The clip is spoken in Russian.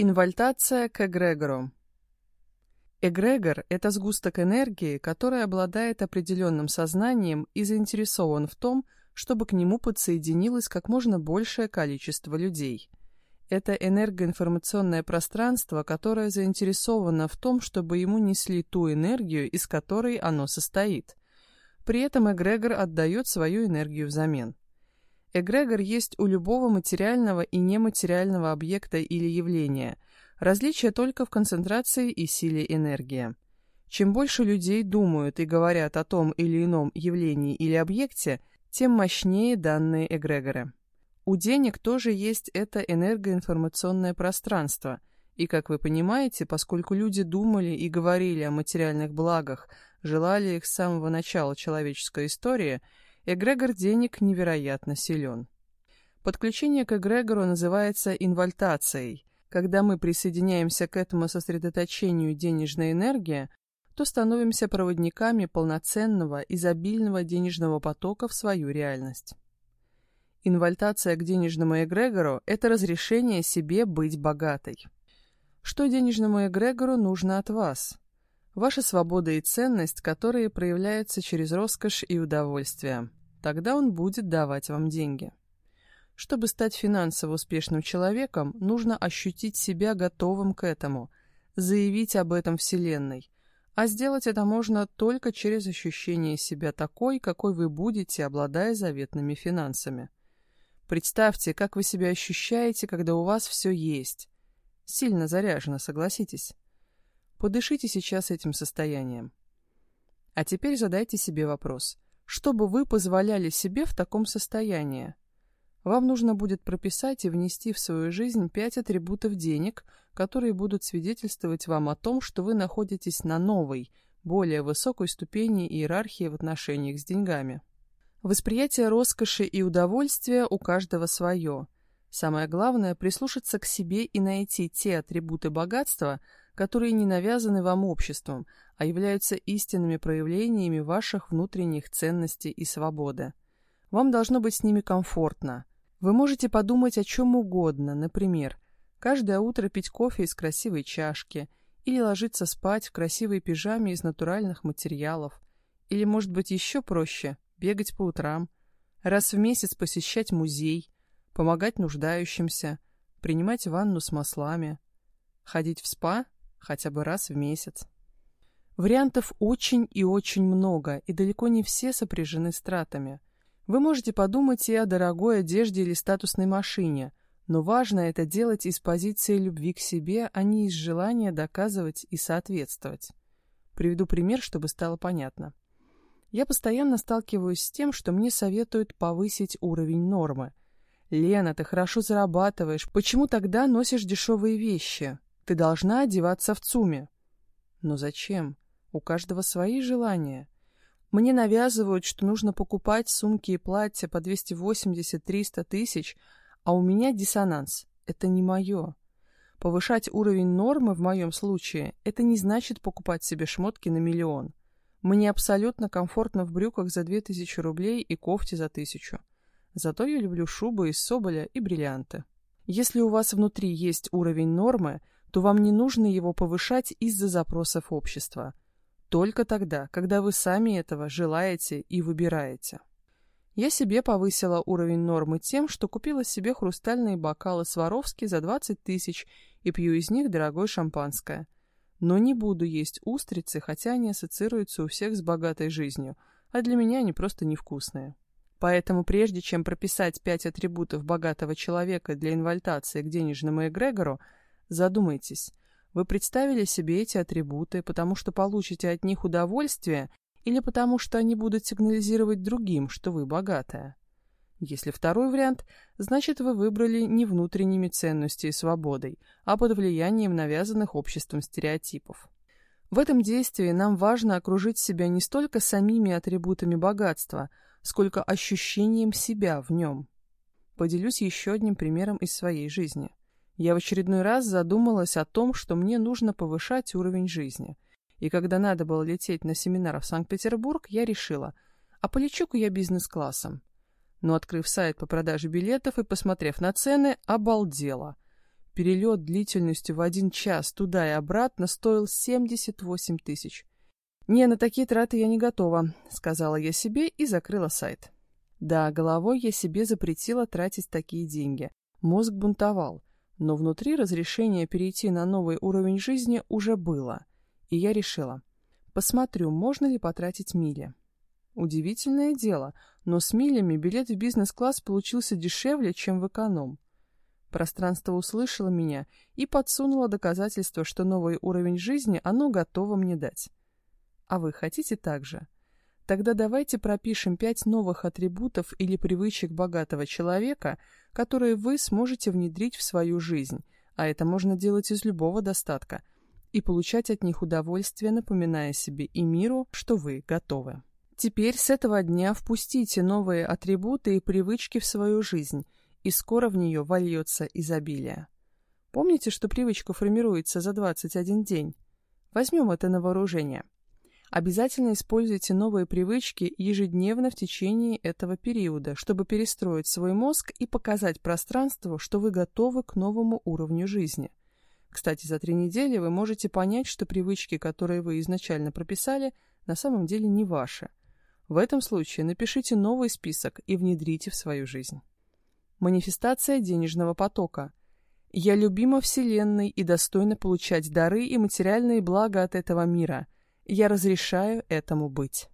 Инвальтация к эгрегору. Эгрегор – это сгусток энергии, который обладает определенным сознанием и заинтересован в том, чтобы к нему подсоединилось как можно большее количество людей. Это энергоинформационное пространство, которое заинтересовано в том, чтобы ему несли ту энергию, из которой оно состоит. При этом эгрегор отдает свою энергию взамен. Эгрегор есть у любого материального и нематериального объекта или явления. Различие только в концентрации и силе энергии. Чем больше людей думают и говорят о том или ином явлении или объекте, тем мощнее данные эгрегоры. У денег тоже есть это энергоинформационное пространство, и, как вы понимаете, поскольку люди думали и говорили о материальных благах, желали их с самого начала человеческой истории – Эгрегор денег невероятно силен. Подключение к эгрегору называется инвальтацией. Когда мы присоединяемся к этому сосредоточению денежной энергии, то становимся проводниками полноценного, изобильного денежного потока в свою реальность. Инвальтация к денежному эгрегору – это разрешение себе быть богатой. Что денежному эгрегору нужно от вас? Ваша свобода и ценность, которые проявляются через роскошь и удовольствие. Тогда он будет давать вам деньги. Чтобы стать финансово успешным человеком, нужно ощутить себя готовым к этому, заявить об этом Вселенной. А сделать это можно только через ощущение себя такой, какой вы будете, обладая заветными финансами. Представьте, как вы себя ощущаете, когда у вас все есть. Сильно заряжено, согласитесь. Подышите сейчас этим состоянием. А теперь задайте себе вопрос – чтобы вы позволяли себе в таком состоянии. Вам нужно будет прописать и внести в свою жизнь пять атрибутов денег, которые будут свидетельствовать вам о том, что вы находитесь на новой, более высокой ступени иерархии в отношениях с деньгами. Восприятие роскоши и удовольствия у каждого свое. Самое главное – прислушаться к себе и найти те атрибуты богатства, которые не навязаны вам обществом, а являются истинными проявлениями ваших внутренних ценностей и свободы. Вам должно быть с ними комфортно. Вы можете подумать о чем угодно, например, каждое утро пить кофе из красивой чашки, или ложиться спать в красивой пижаме из натуральных материалов, или, может быть, еще проще, бегать по утрам, раз в месяц посещать музей, помогать нуждающимся, принимать ванну с маслами, ходить в спа хотя бы раз в месяц. Вариантов очень и очень много, и далеко не все сопряжены с тратами. Вы можете подумать и о дорогой одежде или статусной машине, но важно это делать из позиции любви к себе, а не из желания доказывать и соответствовать. Приведу пример, чтобы стало понятно. Я постоянно сталкиваюсь с тем, что мне советуют повысить уровень нормы. «Лена, ты хорошо зарабатываешь, почему тогда носишь дешевые вещи? Ты должна одеваться в ЦУМе. Но зачем? У каждого свои желания. Мне навязывают, что нужно покупать сумки и платья по 280-300 тысяч, а у меня диссонанс. Это не мое. Повышать уровень нормы в моем случае – это не значит покупать себе шмотки на миллион. Мне абсолютно комфортно в брюках за 2000 рублей и кофте за 1000. Зато я люблю шубы из соболя и бриллианты. Если у вас внутри есть уровень нормы – то вам не нужно его повышать из-за запросов общества. Только тогда, когда вы сами этого желаете и выбираете. Я себе повысила уровень нормы тем, что купила себе хрустальные бокалы Сваровски за 20 тысяч и пью из них дорогое шампанское. Но не буду есть устрицы, хотя они ассоциируются у всех с богатой жизнью, а для меня они просто невкусные. Поэтому прежде чем прописать пять атрибутов богатого человека для инвальтации к денежному эгрегору, Задумайтесь, вы представили себе эти атрибуты, потому что получите от них удовольствие или потому что они будут сигнализировать другим, что вы богатая? Если второй вариант, значит вы выбрали не внутренними ценностями и свободой, а под влиянием навязанных обществом стереотипов. В этом действии нам важно окружить себя не столько самими атрибутами богатства, сколько ощущением себя в нем. Поделюсь еще одним примером из своей жизни. Я в очередной раз задумалась о том, что мне нужно повышать уровень жизни. И когда надо было лететь на семинар в Санкт-Петербург, я решила, а полечу-ка я бизнес-классом. Но, открыв сайт по продаже билетов и посмотрев на цены, обалдела. перелет длительностью в один час туда и обратно стоил 78 тысяч. «Не, на такие траты я не готова», — сказала я себе и закрыла сайт. Да, головой я себе запретила тратить такие деньги. Мозг бунтовал, но внутри разрешение перейти на новый уровень жизни уже было. И я решила, посмотрю, можно ли потратить мили. Удивительное дело, но с милями билет в бизнес-класс получился дешевле, чем в эконом. Пространство услышало меня и подсунуло доказательство, что новый уровень жизни оно готово мне дать. А вы хотите так же? Тогда давайте пропишем пять новых атрибутов или привычек богатого человека, которые вы сможете внедрить в свою жизнь, а это можно делать из любого достатка, и получать от них удовольствие, напоминая себе и миру, что вы готовы. Теперь с этого дня впустите новые атрибуты и привычки в свою жизнь – и скоро в нее вольется изобилие. Помните, что привычка формируется за 21 день? Возьмем это на вооружение. Обязательно используйте новые привычки ежедневно в течение этого периода, чтобы перестроить свой мозг и показать пространству, что вы готовы к новому уровню жизни. Кстати, за три недели вы можете понять, что привычки, которые вы изначально прописали, на самом деле не ваши. В этом случае напишите новый список и внедрите в свою жизнь. Манифестация денежного потока. Я любима Вселенной и достойна получать дары и материальные блага от этого мира. Я разрешаю этому быть.